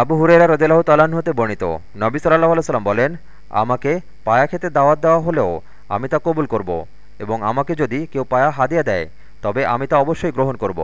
আবু হুরেরা রদেলাহ তাল্লাহ্ন হতে বর্ণিত। নবী সাল্লাহ সাল্লাম বলেন, আমাকে পায়া খেতে দাওয়াত দেওয়া হলেও আমি তা কবুল করব এবং আমাকে যদি কেউ পায়া হাদিয়া দেয়, তবে আমি তা অবশ্যই গ্রহণ করব।